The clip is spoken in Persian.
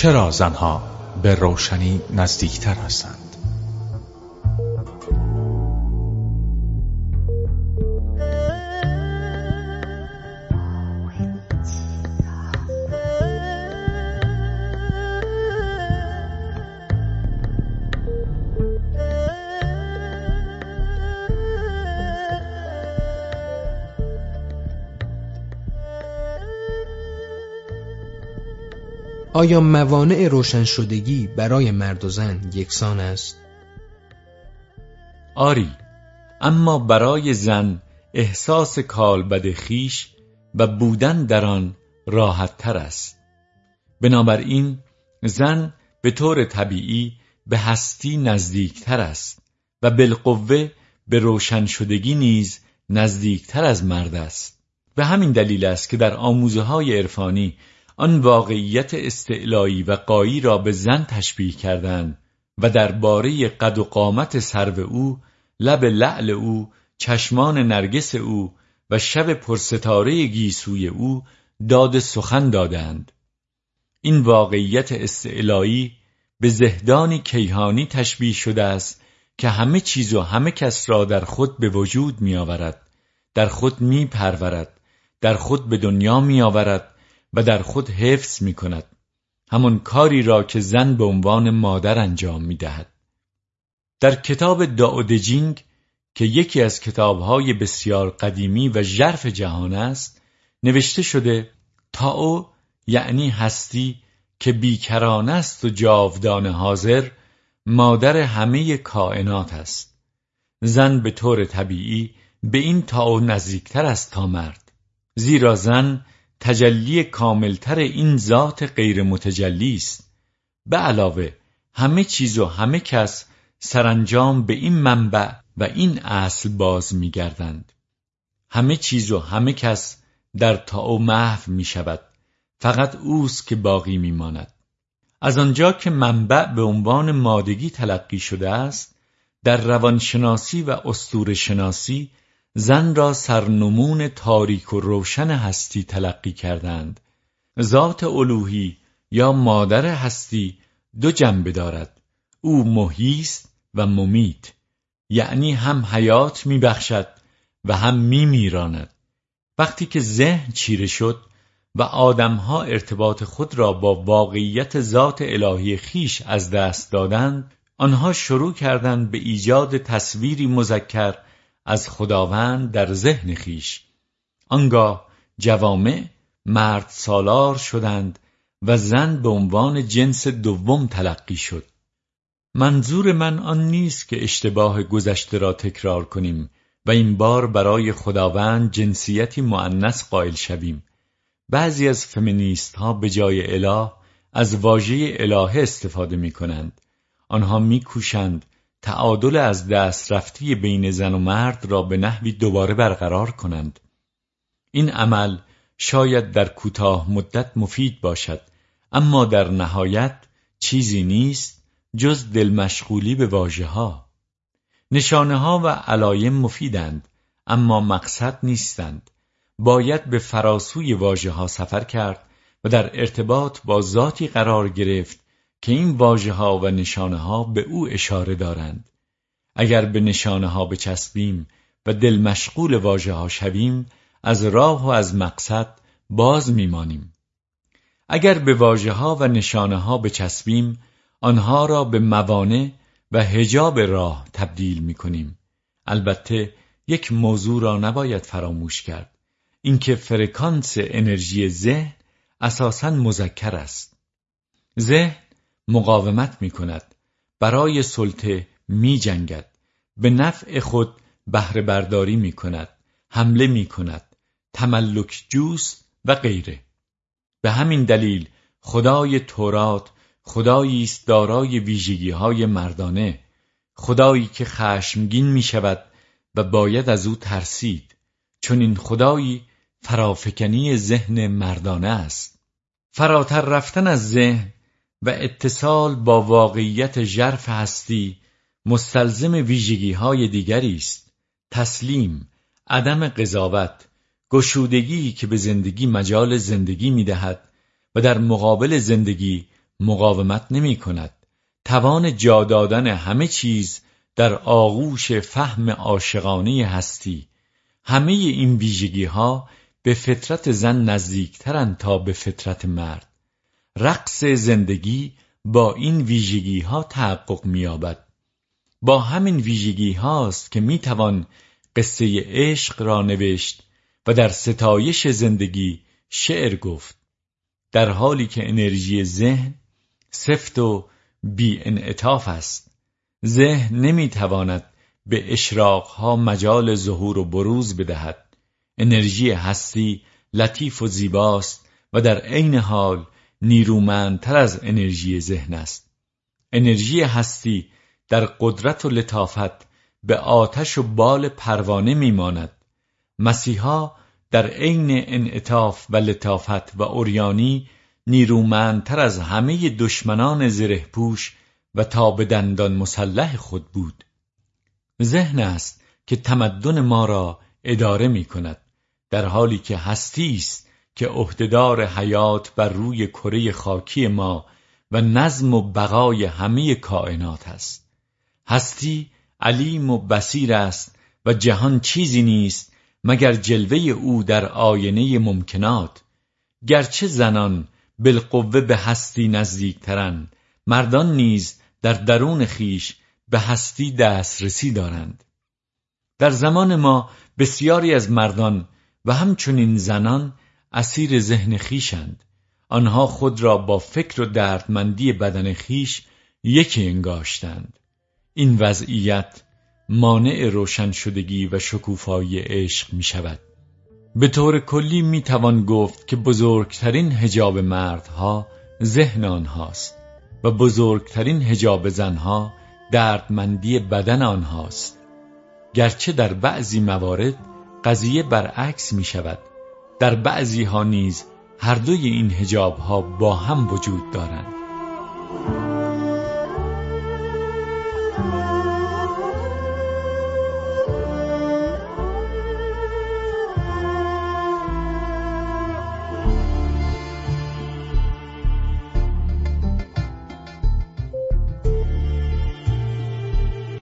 چرا زنها به روشنی نزدیکتر هستند؟ آیا موانع روشن شدگی برای مرد و زن یکسان است؟ آری اما برای زن احساس کالبد خیش و بودن در آن راحت تر است بنابراین زن به طور طبیعی به هستی نزدیکتر است و بالقوه به روشن شدگی نیز نزدیکتر از مرد است به همین دلیل است که در آموزه های عرفانی آن واقعیت استعلایی و قایی را به زن تشبیه کردند و درباره قد و قامت سرو او لب لعل او چشمان نرگس او و شب پرستاره گیسوی او داد سخن دادند. این واقعیت استعلایی به زهدانی کیهانی تشبیه شده است که همه چیز و همه کس را در خود به وجود می آورد در خود می پرورد در خود به دنیا می آورد و در خود حفظ می کند همان کاری را که زن به عنوان مادر انجام می دهد. در کتاب داودجینگ که یکی از کتابهای بسیار قدیمی و ژرف جهان است نوشته شده تاو یعنی هستی که بیکران است و جاودان حاضر مادر همه کائنات است. زن به طور طبیعی به این تاو نزدیکتر است تا مرد. زیرا زن تجلی کاملتر این ذات غیر متجلی است. به علاوه همه چیز و همه کس سرانجام به این منبع و این اصل باز میگردند. همه چیز و همه کس در تا محو می شود فقط اوست که باقی میماند. از آنجا که منبع به عنوان مادگی تلقی شده است در روانشناسی و استور شناسی زن را سرنمون تاریک و روشن هستی تلقی کردند. ذات الوهی یا مادر هستی دو جنبه دارد. او محیست و ممیت. یعنی هم حیات میبخشد و هم میمیراند. وقتی که ذهن چیره شد و آدمها ارتباط خود را با واقعیت ذات الهی خیش از دست دادند آنها شروع کردند به ایجاد تصویری مذکر از خداوند در ذهن خیش. آنگاه جوامع مرد سالار شدند و زن به عنوان جنس دوم تلقی شد. منظور من آن نیست که اشتباه گذشته را تکرار کنیم و این بار برای خداوند جنسیتی معنس قائل شویم. بعضی از فمینیست ها به جای اله از واژه الهه استفاده می کنند آنها میکوشند تعادل از دست رفتی بین زن و مرد را به نحوی دوباره برقرار کنند. این عمل شاید در کوتاه مدت مفید باشد اما در نهایت چیزی نیست جز دلمشغولی به واژه ها نشانه ها و علایم مفیدند اما مقصد نیستند. باید به فراسوی واژه ها سفر کرد و در ارتباط با ذاتی قرار گرفت که این واژه ها و نشانه ها به او اشاره دارند. اگر به نشانه ها بچسبیم و دل مشغول واژه ها شویم از راه و از مقصد باز میمانیم. اگر به واژه ها و نشانه ها بچسبیم آنها را به موانع و هجاب راه تبدیل می کنیم. البته یک موضوع را نباید فراموش کرد. اینکه فرکانس انرژی ذهن اساساً مذکر است. ذهن مقاومت می کند برای سلطه می جنگد به نفع خود بهره برداری می کند حمله می کند تملک جوست و غیره. به همین دلیل خدای تورات خدایی است دارای ویژگی های مردانه. خدایی که خشمگین می شود و باید از او ترسید. چون این خدایی فرافکنی ذهن مردانه است. فراتر رفتن از ذهن و اتصال با واقعیت ژرف هستی مستلزم ویژگی های دیگری است. تسلیم عدم قضاوت گشودگی که به زندگی مجال زندگی می دهد و در مقابل زندگی مقاومت نمی کند توان جا دادن همه چیز در آغوش فهم عاشقانه هستی. همه این ویژگی ها به فطرت زن نزدیکترند تا به فطرت مرد. رقص زندگی با این ویژگی ها تحقق می‌یابد. با همین ویژگی هاست که می‌توان قصه عشق را نوشت و در ستایش زندگی شعر گفت در حالی که انرژی ذهن سفت و بی انعطاف است. ذهن نمی‌تواند به اشراقها مجال ظهور و بروز بدهد. انرژی هستی لطیف و زیباست و در عین حال نیرومندتر از انرژی ذهن است. انرژی هستی در قدرت و لطافت به آتش و بال پروانه میماند. مسیحا در عین انعطاف و لطافت و اوریانی نیرومندتر از همه دشمنان زره پوش و تا به دندان مسلح خود بود. ذهن است که تمدن ما را اداره می کند در حالی که هستی است که عهدهدار حیات بر روی کره خاکی ما و نظم و بقای همه کائنات است. هستی علیم و بسیر است و جهان چیزی نیست مگر جلوه او در آینه ممکنات. گرچه زنان بالقوه به هستی نزدیکترند مردان نیز در درون خیش به هستی دسترسی دارند. در زمان ما بسیاری از مردان و همچنین زنان اسیر ذهن خیشند آنها خود را با فکر و دردمندی بدن خیش یکی انگاشتند. این وضعیت مانع روشن شدگی و شکوفایی عشق می شود به طور کلی می توان گفت که بزرگترین هجاب مردها ذهن آنهاست و بزرگترین هجاب زنها دردمندی بدن آنهاست. گرچه در بعضی موارد قضیه برعکس می شود در بعضی ها نیز هر دوی این هجاب ها با هم وجود دارند.